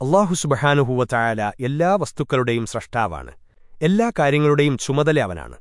അള്ളാഹു സുബഹാനുഹൂവ എല്ലാ വസ്തുക്കളുടെയും സ്രഷ്ടാവാണ്. എല്ലാ കാര്യങ്ങളുടെയും ചുമതല അവനാണ്.